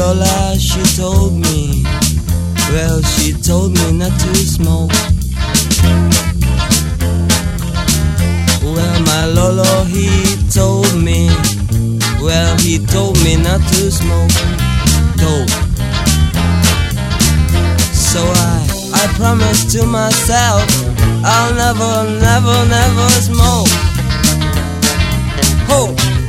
Lola, she told me, well, she told me not to smoke. he told me, well, he told me not to smoke dope. So I, I promised to myself, I'll never, never, never smoke. Oh.